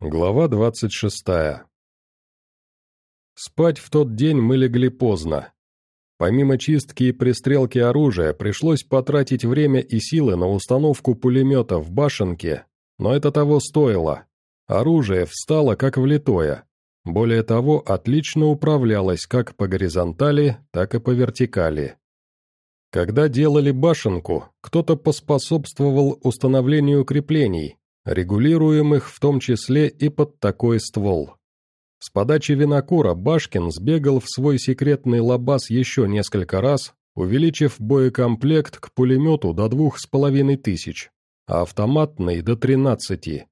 Глава двадцать шестая. Спать в тот день мы легли поздно. Помимо чистки и пристрелки оружия, пришлось потратить время и силы на установку пулемета в башенке, но это того стоило. Оружие встало как влитое. Более того, отлично управлялось как по горизонтали, так и по вертикали. Когда делали башенку, кто-то поспособствовал установлению креплений, регулируемых в том числе и под такой ствол. С подачи винокура Башкин сбегал в свой секретный лабаз еще несколько раз, увеличив боекомплект к пулемету до двух с половиной тысяч, а автоматный до тринадцати.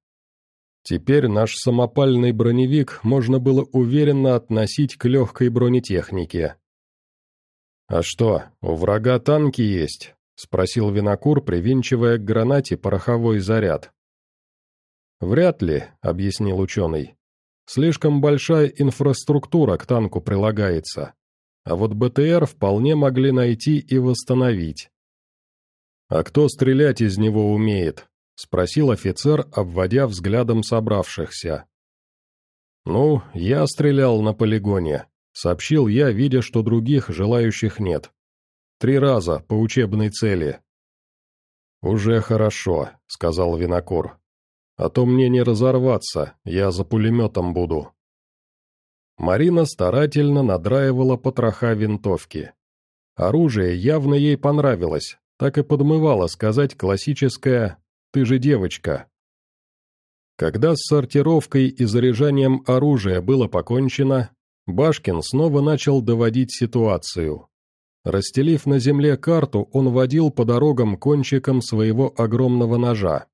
Теперь наш самопальный броневик можно было уверенно относить к легкой бронетехнике. «А что, у врага танки есть?» — спросил винокур, привинчивая к гранате пороховой заряд. «Вряд ли», — объяснил ученый. «Слишком большая инфраструктура к танку прилагается. А вот БТР вполне могли найти и восстановить». «А кто стрелять из него умеет?» — спросил офицер, обводя взглядом собравшихся. «Ну, я стрелял на полигоне», — сообщил я, видя, что других желающих нет. «Три раза, по учебной цели». «Уже хорошо», — сказал Винокур. А то мне не разорваться, я за пулеметом буду». Марина старательно надраивала потроха винтовки. Оружие явно ей понравилось, так и подмывало сказать классическое «ты же девочка». Когда с сортировкой и заряжанием оружия было покончено, Башкин снова начал доводить ситуацию. Расстелив на земле карту, он водил по дорогам кончиком своего огромного ножа.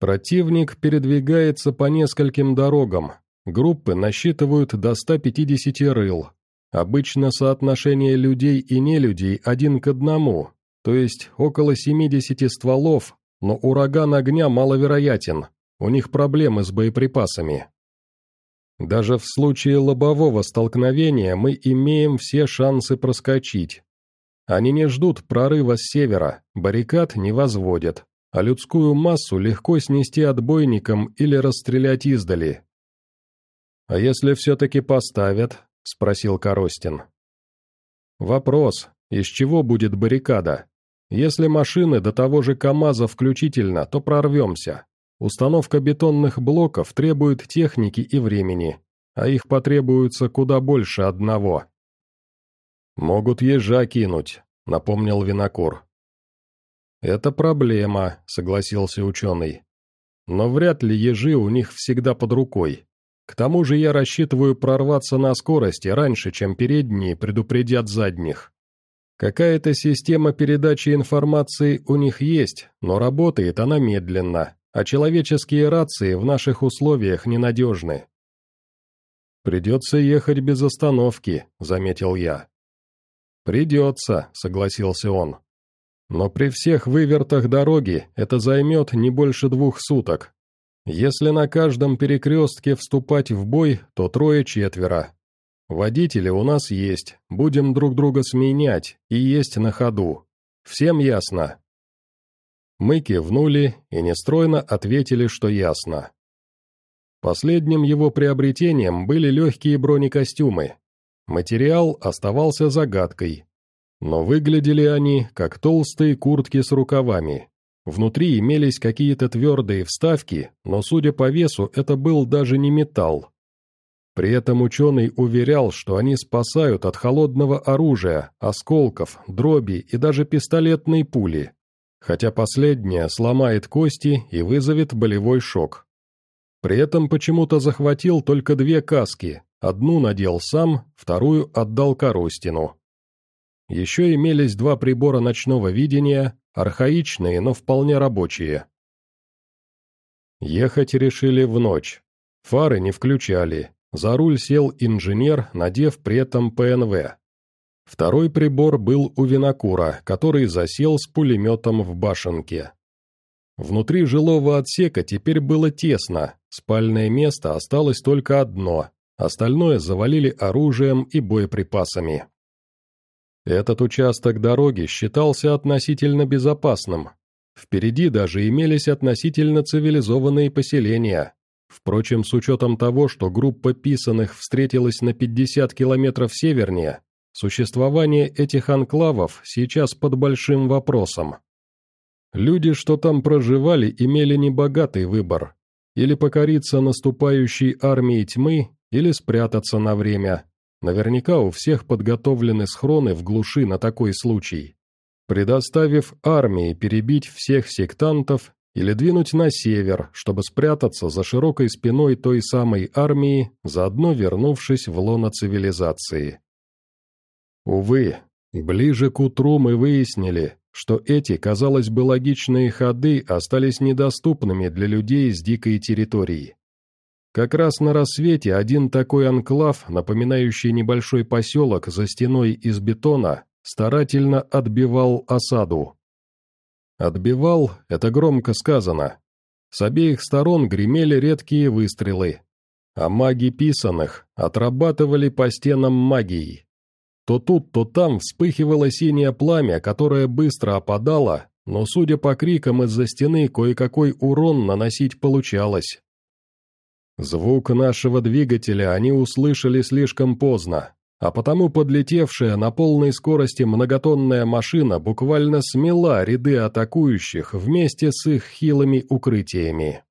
Противник передвигается по нескольким дорогам. Группы насчитывают до 150 рыл. Обычно соотношение людей и нелюдей один к одному, то есть около 70 стволов, но ураган огня маловероятен, у них проблемы с боеприпасами. Даже в случае лобового столкновения мы имеем все шансы проскочить. Они не ждут прорыва с севера, баррикад не возводят а людскую массу легко снести отбойником или расстрелять издали. «А если все-таки поставят?» — спросил Коростин. «Вопрос, из чего будет баррикада? Если машины до того же КАМАЗа включительно, то прорвемся. Установка бетонных блоков требует техники и времени, а их потребуется куда больше одного». «Могут ежа кинуть», — напомнил Винокур. «Это проблема», — согласился ученый. «Но вряд ли ежи у них всегда под рукой. К тому же я рассчитываю прорваться на скорости раньше, чем передние предупредят задних. Какая-то система передачи информации у них есть, но работает она медленно, а человеческие рации в наших условиях ненадежны». «Придется ехать без остановки», — заметил я. «Придется», — согласился он. Но при всех вывертах дороги это займет не больше двух суток. Если на каждом перекрестке вступать в бой, то трое-четверо. Водители у нас есть, будем друг друга сменять и есть на ходу. Всем ясно?» Мы кивнули и нестройно ответили, что ясно. Последним его приобретением были легкие бронекостюмы. Материал оставался загадкой, но выглядели они, как толстые куртки с рукавами. Внутри имелись какие-то твердые вставки, но, судя по весу, это был даже не металл. При этом ученый уверял, что они спасают от холодного оружия, осколков, дроби и даже пистолетной пули, хотя последняя сломает кости и вызовет болевой шок. При этом почему-то захватил только две каски, одну надел сам, вторую отдал Коростину. Еще имелись два прибора ночного видения, архаичные, но вполне рабочие. Ехать решили в ночь. Фары не включали. За руль сел инженер, надев при этом ПНВ. Второй прибор был у винокура, который засел с пулеметом в башенке. Внутри жилого отсека теперь было тесно, спальное место осталось только одно, остальное завалили оружием и боеприпасами. Этот участок дороги считался относительно безопасным. Впереди даже имелись относительно цивилизованные поселения. Впрочем, с учетом того, что группа писаных встретилась на 50 километров севернее, существование этих анклавов сейчас под большим вопросом. Люди, что там проживали, имели небогатый выбор. Или покориться наступающей армии тьмы, или спрятаться на время. Наверняка у всех подготовлены схроны в глуши на такой случай. Предоставив армии перебить всех сектантов или двинуть на север, чтобы спрятаться за широкой спиной той самой армии, заодно вернувшись в лоно цивилизации. Увы, ближе к утру мы выяснили, что эти, казалось бы, логичные ходы остались недоступными для людей с дикой территории. Как раз на рассвете один такой анклав, напоминающий небольшой поселок за стеной из бетона, старательно отбивал осаду. Отбивал — это громко сказано. С обеих сторон гремели редкие выстрелы, а маги писаных отрабатывали по стенам магией. То тут, то там вспыхивало синее пламя, которое быстро опадало, но, судя по крикам из-за стены, кое-какой урон наносить получалось. Звук нашего двигателя они услышали слишком поздно а потому подлетевшая на полной скорости многотонная машина буквально смела ряды атакующих вместе с их хилыми укрытиями.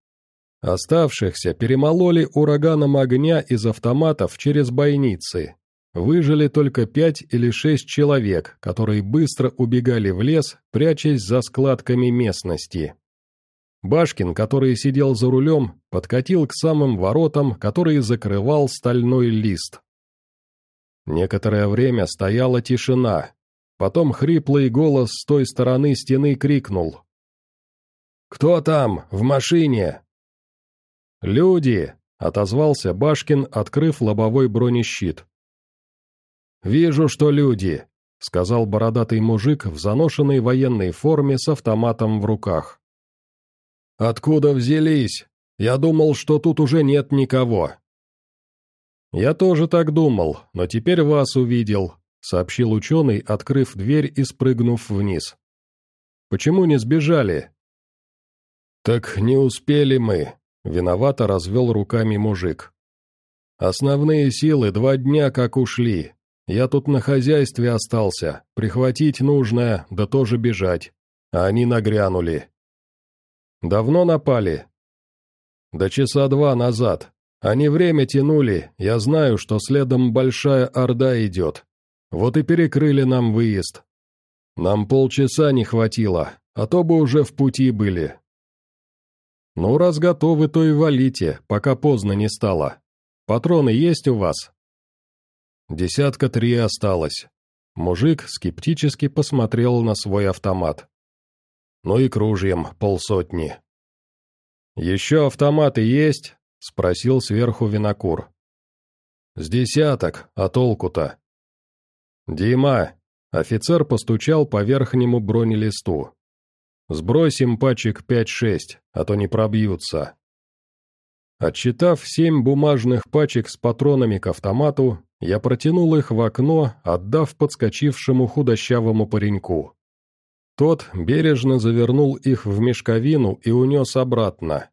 Оставшихся перемололи ураганом огня из автоматов через бойницы. Выжили только пять или шесть человек, которые быстро убегали в лес, прячась за складками местности. Башкин, который сидел за рулем, подкатил к самым воротам, которые закрывал стальной лист. Некоторое время стояла тишина. Потом хриплый голос с той стороны стены крикнул. «Кто там? В машине?» «Люди!» — отозвался Башкин, открыв лобовой бронещит. «Вижу, что люди», — сказал бородатый мужик в заношенной военной форме с автоматом в руках. «Откуда взялись? Я думал, что тут уже нет никого. «Я тоже так думал, но теперь вас увидел», — сообщил ученый, открыв дверь и спрыгнув вниз. «Почему не сбежали?» «Так не успели мы», — виновато развел руками мужик. «Основные силы два дня как ушли. Я тут на хозяйстве остался, прихватить нужное, да тоже бежать. А они нагрянули». «Давно напали?» «Да часа два назад. Они время тянули, я знаю, что следом большая орда идет. Вот и перекрыли нам выезд. Нам полчаса не хватило, а то бы уже в пути были. Ну, раз готовы, то и валите, пока поздно не стало. Патроны есть у вас? Десятка три осталось. Мужик скептически посмотрел на свой автомат. Ну и кружьем полсотни. Еще автоматы есть? — спросил сверху винокур. «С десяток, а толку-то?» «Дима!» — офицер постучал по верхнему бронелисту. «Сбросим пачек пять-шесть, а то не пробьются». Отчитав семь бумажных пачек с патронами к автомату, я протянул их в окно, отдав подскочившему худощавому пареньку. Тот бережно завернул их в мешковину и унес обратно,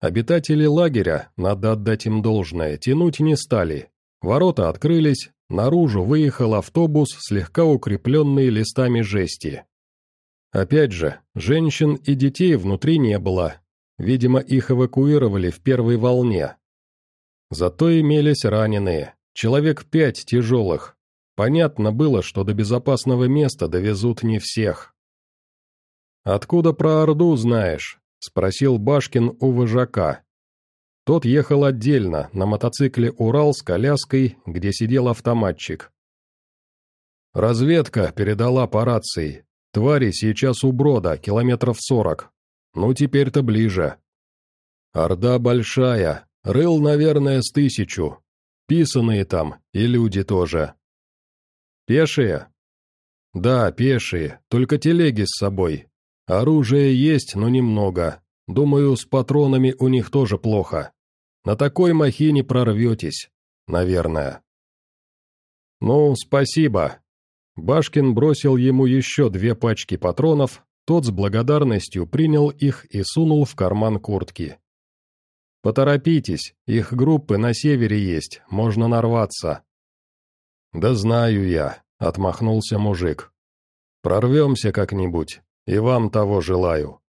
Обитатели лагеря, надо отдать им должное, тянуть не стали. Ворота открылись, наружу выехал автобус, слегка укрепленный листами жести. Опять же, женщин и детей внутри не было. Видимо, их эвакуировали в первой волне. Зато имелись раненые, человек пять тяжелых. Понятно было, что до безопасного места довезут не всех. «Откуда про Орду знаешь?» — спросил Башкин у вожака. Тот ехал отдельно, на мотоцикле «Урал» с коляской, где сидел автоматчик. Разведка передала по рации. Твари сейчас у брода, километров сорок. Ну, теперь-то ближе. Орда большая, рыл, наверное, с тысячу. Писаные там, и люди тоже. Пешие? Да, пешие, только телеги с собой, Оружие есть, но немного. Думаю, с патронами у них тоже плохо. На такой махине прорветесь, наверное. Ну, спасибо. Башкин бросил ему еще две пачки патронов, тот с благодарностью принял их и сунул в карман куртки. Поторопитесь, их группы на севере есть, можно нарваться». «Да знаю я», — отмахнулся мужик. «Прорвемся как-нибудь, и вам того желаю».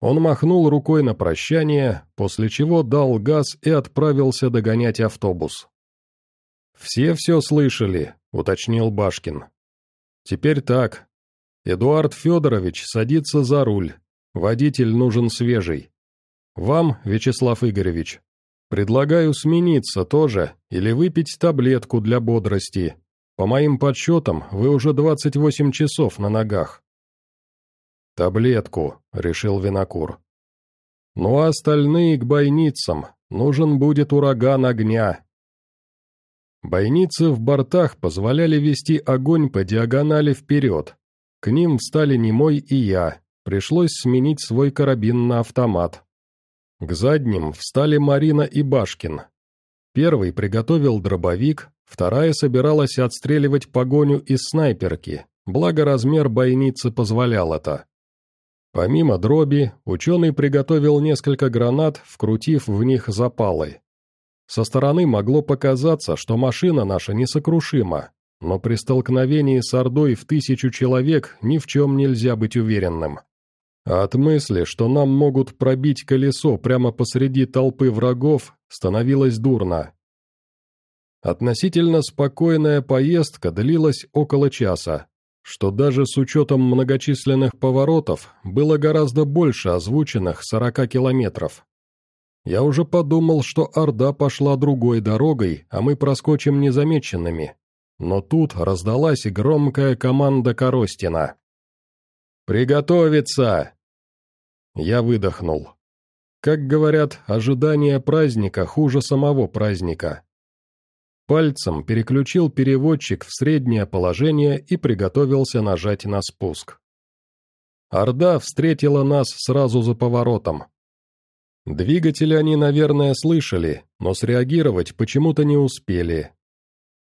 Он махнул рукой на прощание, после чего дал газ и отправился догонять автобус. «Все все слышали», — уточнил Башкин. «Теперь так. Эдуард Федорович садится за руль. Водитель нужен свежий. Вам, Вячеслав Игоревич, предлагаю смениться тоже или выпить таблетку для бодрости. По моим подсчетам, вы уже 28 часов на ногах. «Таблетку», — решил Винокур. «Ну а остальные к бойницам. Нужен будет ураган огня». Бойницы в бортах позволяли вести огонь по диагонали вперед. К ним встали Немой и я. Пришлось сменить свой карабин на автомат. К задним встали Марина и Башкин. Первый приготовил дробовик, вторая собиралась отстреливать погоню из снайперки, благо размер бойницы позволял это. Помимо дроби, ученый приготовил несколько гранат, вкрутив в них запалы. Со стороны могло показаться, что машина наша несокрушима, но при столкновении с Ордой в тысячу человек ни в чем нельзя быть уверенным. От мысли, что нам могут пробить колесо прямо посреди толпы врагов, становилось дурно. Относительно спокойная поездка длилась около часа, что даже с учетом многочисленных поворотов было гораздо больше озвученных 40 километров. Я уже подумал, что Орда пошла другой дорогой, а мы проскочим незамеченными. Но тут раздалась громкая команда Коростина. «Приготовиться!» Я выдохнул. Как говорят, ожидание праздника хуже самого праздника. Пальцем переключил переводчик в среднее положение и приготовился нажать на спуск. Орда встретила нас сразу за поворотом. Двигатели они, наверное, слышали, но среагировать почему-то не успели.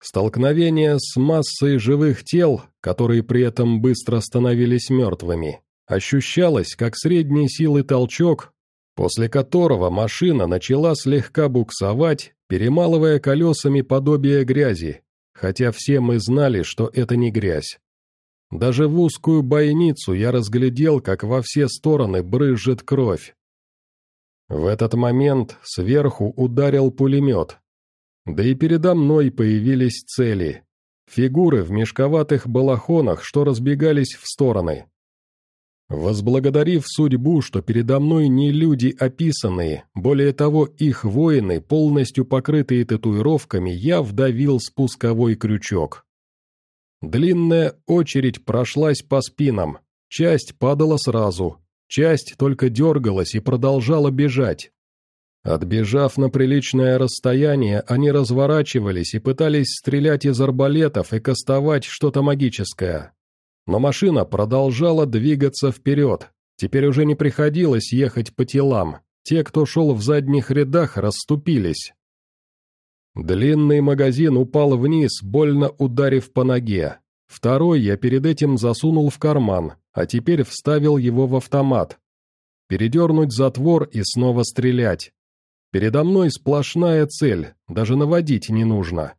Столкновение с массой живых тел, которые при этом быстро становились мертвыми, ощущалось как средней силы толчок, после которого машина начала слегка буксовать, перемалывая колесами подобие грязи, хотя все мы знали, что это не грязь. Даже в узкую бойницу я разглядел, как во все стороны брызжет кровь. В этот момент сверху ударил пулемет, да и передо мной появились цели. Фигуры в мешковатых балахонах, что разбегались в стороны. Возблагодарив судьбу, что передо мной не люди описанные, более того, их воины, полностью покрытые татуировками, я вдавил спусковой крючок. Длинная очередь прошлась по спинам, часть падала сразу, часть только дергалась и продолжала бежать. Отбежав на приличное расстояние, они разворачивались и пытались стрелять из арбалетов и кастовать что-то магическое. Но машина продолжала двигаться вперед. Теперь уже не приходилось ехать по телам. Те, кто шел в задних рядах, расступились. Длинный магазин упал вниз, больно ударив по ноге. Второй я перед этим засунул в карман, а теперь вставил его в автомат. Передернуть затвор и снова стрелять. Передо мной сплошная цель, даже наводить не нужно.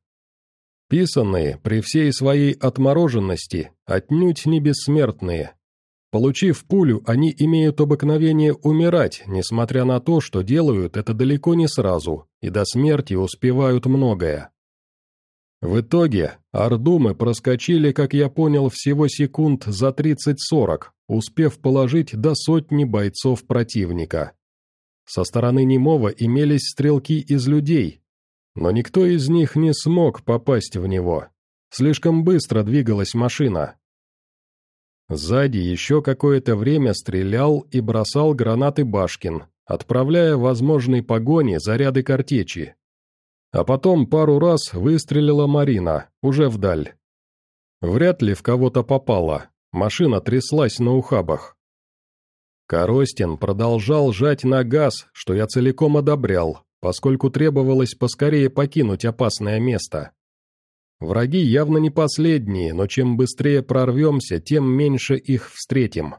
Писанные, при всей своей отмороженности, отнюдь не бессмертные. Получив пулю, они имеют обыкновение умирать, несмотря на то, что делают это далеко не сразу, и до смерти успевают многое. В итоге, Орду мы проскочили, как я понял, всего секунд за 30-40, успев положить до сотни бойцов противника. Со стороны немого имелись стрелки из людей, но никто из них не смог попасть в него. Слишком быстро двигалась машина. Сзади еще какое-то время стрелял и бросал гранаты Башкин, отправляя возможной погони заряды картечи. А потом пару раз выстрелила Марина, уже вдаль. Вряд ли в кого-то попала, машина тряслась на ухабах. Коростин продолжал жать на газ, что я целиком одобрял, поскольку требовалось поскорее покинуть опасное место. Враги явно не последние, но чем быстрее прорвемся, тем меньше их встретим.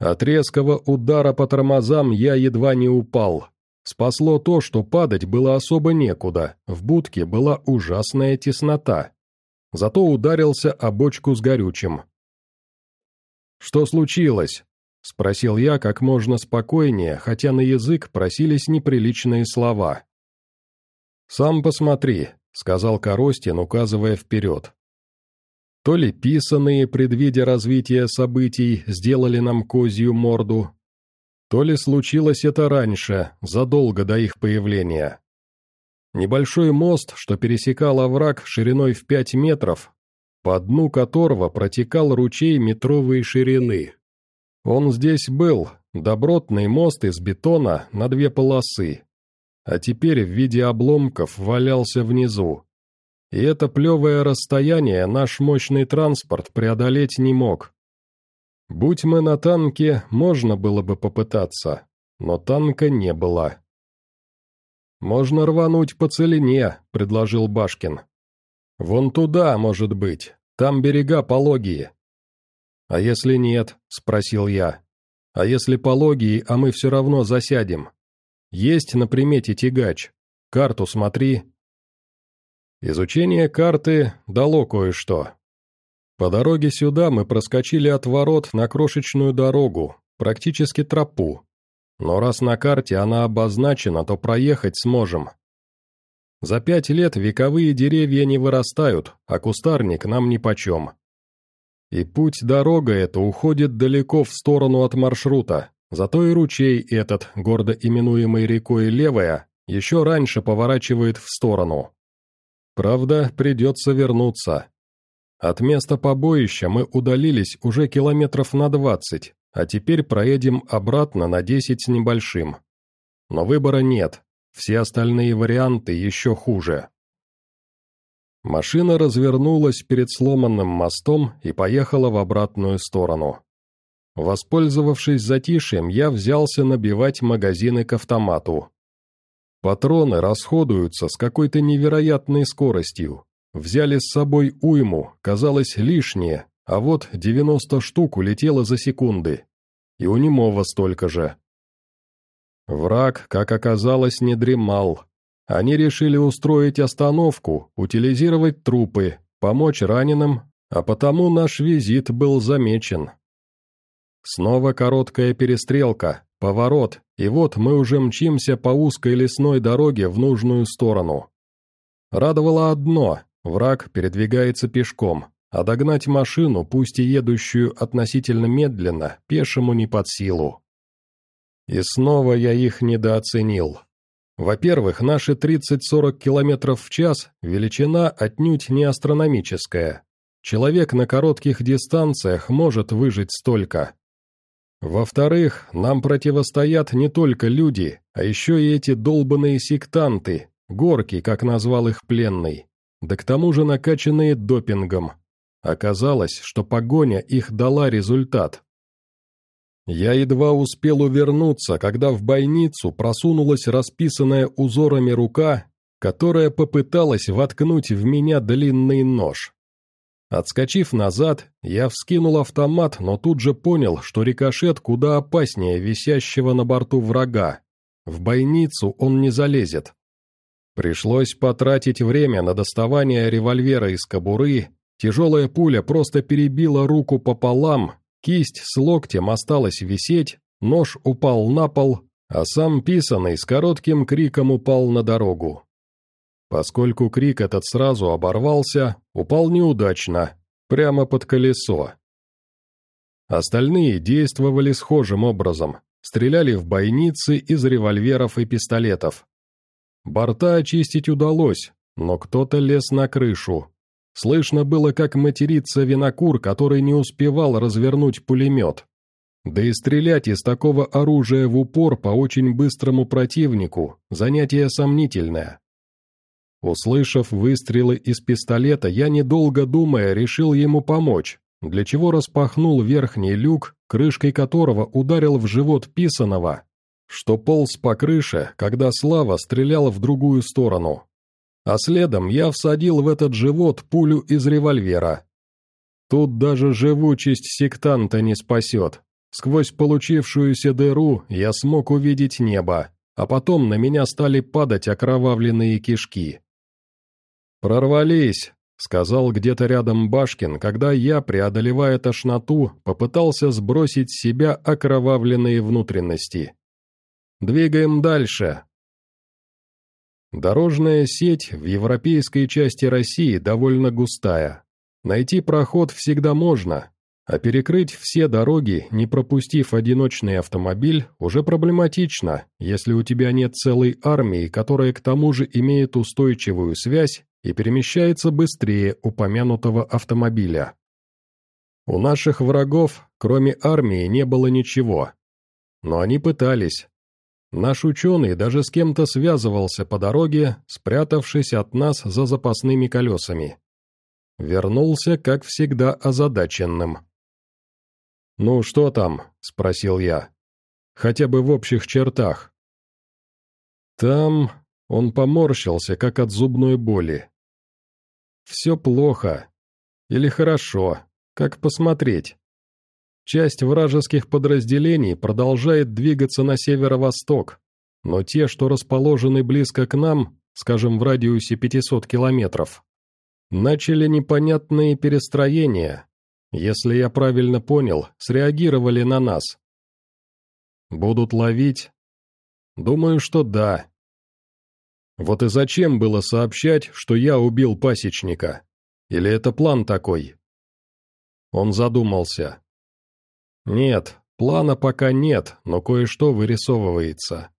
От резкого удара по тормозам я едва не упал. Спасло то, что падать было особо некуда, в будке была ужасная теснота. Зато ударился о бочку с горючим. «Что случилось?» — спросил я как можно спокойнее, хотя на язык просились неприличные слова. «Сам посмотри», — сказал Коростин, указывая вперед. То ли писанные, предвидя развитие событий, сделали нам козью морду, то ли случилось это раньше, задолго до их появления. Небольшой мост, что пересекал овраг шириной в пять метров, по дну которого протекал ручей метровой ширины. Он здесь был, добротный мост из бетона на две полосы, а теперь в виде обломков валялся внизу. И это плевое расстояние наш мощный транспорт преодолеть не мог. Будь мы на танке, можно было бы попытаться, но танка не было. «Можно рвануть по целине», — предложил Башкин. «Вон туда, может быть, там берега пологие». «А если нет?» — спросил я. «А если пологие, а мы все равно засядем? Есть на примете тягач. Карту смотри». Изучение карты дало кое-что. По дороге сюда мы проскочили от ворот на крошечную дорогу, практически тропу, но раз на карте она обозначена, то проехать сможем. За пять лет вековые деревья не вырастают, а кустарник нам нипочем. И путь-дорога эта уходит далеко в сторону от маршрута, зато и ручей этот, гордо именуемый рекой Левая, еще раньше поворачивает в сторону. Правда, придется вернуться. От места побоища мы удалились уже километров на двадцать, а теперь проедем обратно на 10 с небольшим. Но выбора нет, все остальные варианты еще хуже. Машина развернулась перед сломанным мостом и поехала в обратную сторону. Воспользовавшись затишьем, я взялся набивать магазины к автомату. Патроны расходуются с какой-то невероятной скоростью. Взяли с собой уйму, казалось лишнее, а вот 90 штук улетело за секунды. И у немого столько же. Враг, как оказалось, не дремал. Они решили устроить остановку, утилизировать трупы, помочь раненым, а потому наш визит был замечен. Снова короткая перестрелка, поворот, и вот мы уже мчимся по узкой лесной дороге в нужную сторону. Радовало одно – враг передвигается пешком, а догнать машину, пусть и едущую относительно медленно, пешему не под силу. И снова я их недооценил. Во-первых, наши 30-40 км в час – величина отнюдь не астрономическая. Человек на коротких дистанциях может выжить столько. Во-вторых, нам противостоят не только люди, а еще и эти долбанные сектанты, горки, как назвал их пленный, да к тому же накачанные допингом, Оказалось, что погоня их дала результат. Я едва успел увернуться, когда в бойницу просунулась расписанная узорами рука, которая попыталась воткнуть в меня длинный нож. Отскочив назад, я вскинул автомат, но тут же понял, что рикошет куда опаснее висящего на борту врага. В бойницу он не залезет. Пришлось потратить время на доставание револьвера из кобуры Тяжелая пуля просто перебила руку пополам, кисть с локтем осталась висеть, нож упал на пол, а сам писаный с коротким криком упал на дорогу. Поскольку крик этот сразу оборвался, упал неудачно, прямо под колесо. Остальные действовали схожим образом, стреляли в бойницы из револьверов и пистолетов. Борта очистить удалось, но кто-то лез на крышу, Слышно было, как матерится винокур, который не успевал развернуть пулемет. Да и стрелять из такого оружия в упор по очень быстрому противнику – занятие сомнительное. Услышав выстрелы из пистолета, я, недолго думая, решил ему помочь, для чего распахнул верхний люк, крышкой которого ударил в живот писаного, что полз по крыше, когда Слава стрелял в другую сторону а следом я всадил в этот живот пулю из револьвера. Тут даже живучесть сектанта не спасет. Сквозь получившуюся дыру я смог увидеть небо, а потом на меня стали падать окровавленные кишки. «Прорвались», — сказал где-то рядом Башкин, когда я, преодолевая тошноту, попытался сбросить с себя окровавленные внутренности. «Двигаем дальше». Дорожная сеть в европейской части России довольно густая. Найти проход всегда можно, а перекрыть все дороги, не пропустив одиночный автомобиль, уже проблематично, если у тебя нет целой армии, которая к тому же имеет устойчивую связь и перемещается быстрее упомянутого автомобиля. У наших врагов, кроме армии, не было ничего. Но они пытались. Наш ученый даже с кем-то связывался по дороге, спрятавшись от нас за запасными колесами. Вернулся, как всегда, озадаченным. «Ну, что там?» — спросил я. «Хотя бы в общих чертах». «Там...» — он поморщился, как от зубной боли. «Все плохо. Или хорошо. Как посмотреть?» Часть вражеских подразделений продолжает двигаться на северо-восток, но те, что расположены близко к нам, скажем, в радиусе 500 километров, начали непонятные перестроения, если я правильно понял, среагировали на нас. Будут ловить? Думаю, что да. Вот и зачем было сообщать, что я убил пасечника? Или это план такой? Он задумался. Нет, плана пока нет, но кое-что вырисовывается.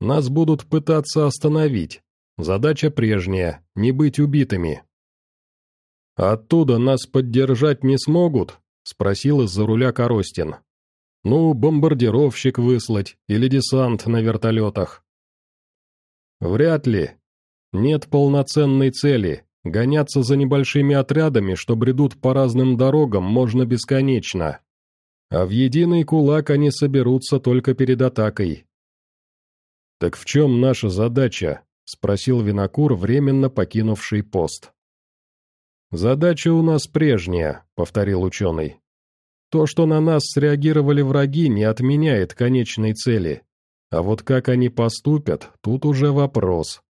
Нас будут пытаться остановить. Задача прежняя — не быть убитыми. «Оттуда нас поддержать не смогут?» — спросил из-за руля Коростин. «Ну, бомбардировщик выслать или десант на вертолетах». «Вряд ли. Нет полноценной цели. Гоняться за небольшими отрядами, что бредут по разным дорогам, можно бесконечно. А в единый кулак они соберутся только перед атакой». «Так в чем наша задача?» — спросил Винокур, временно покинувший пост. «Задача у нас прежняя», — повторил ученый. «То, что на нас среагировали враги, не отменяет конечной цели. А вот как они поступят, тут уже вопрос.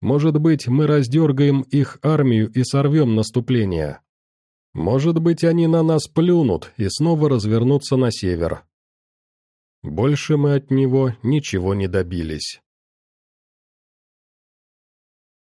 Может быть, мы раздергаем их армию и сорвем наступление. Может быть, они на нас плюнут и снова развернутся на север». Больше мы от него ничего не добились.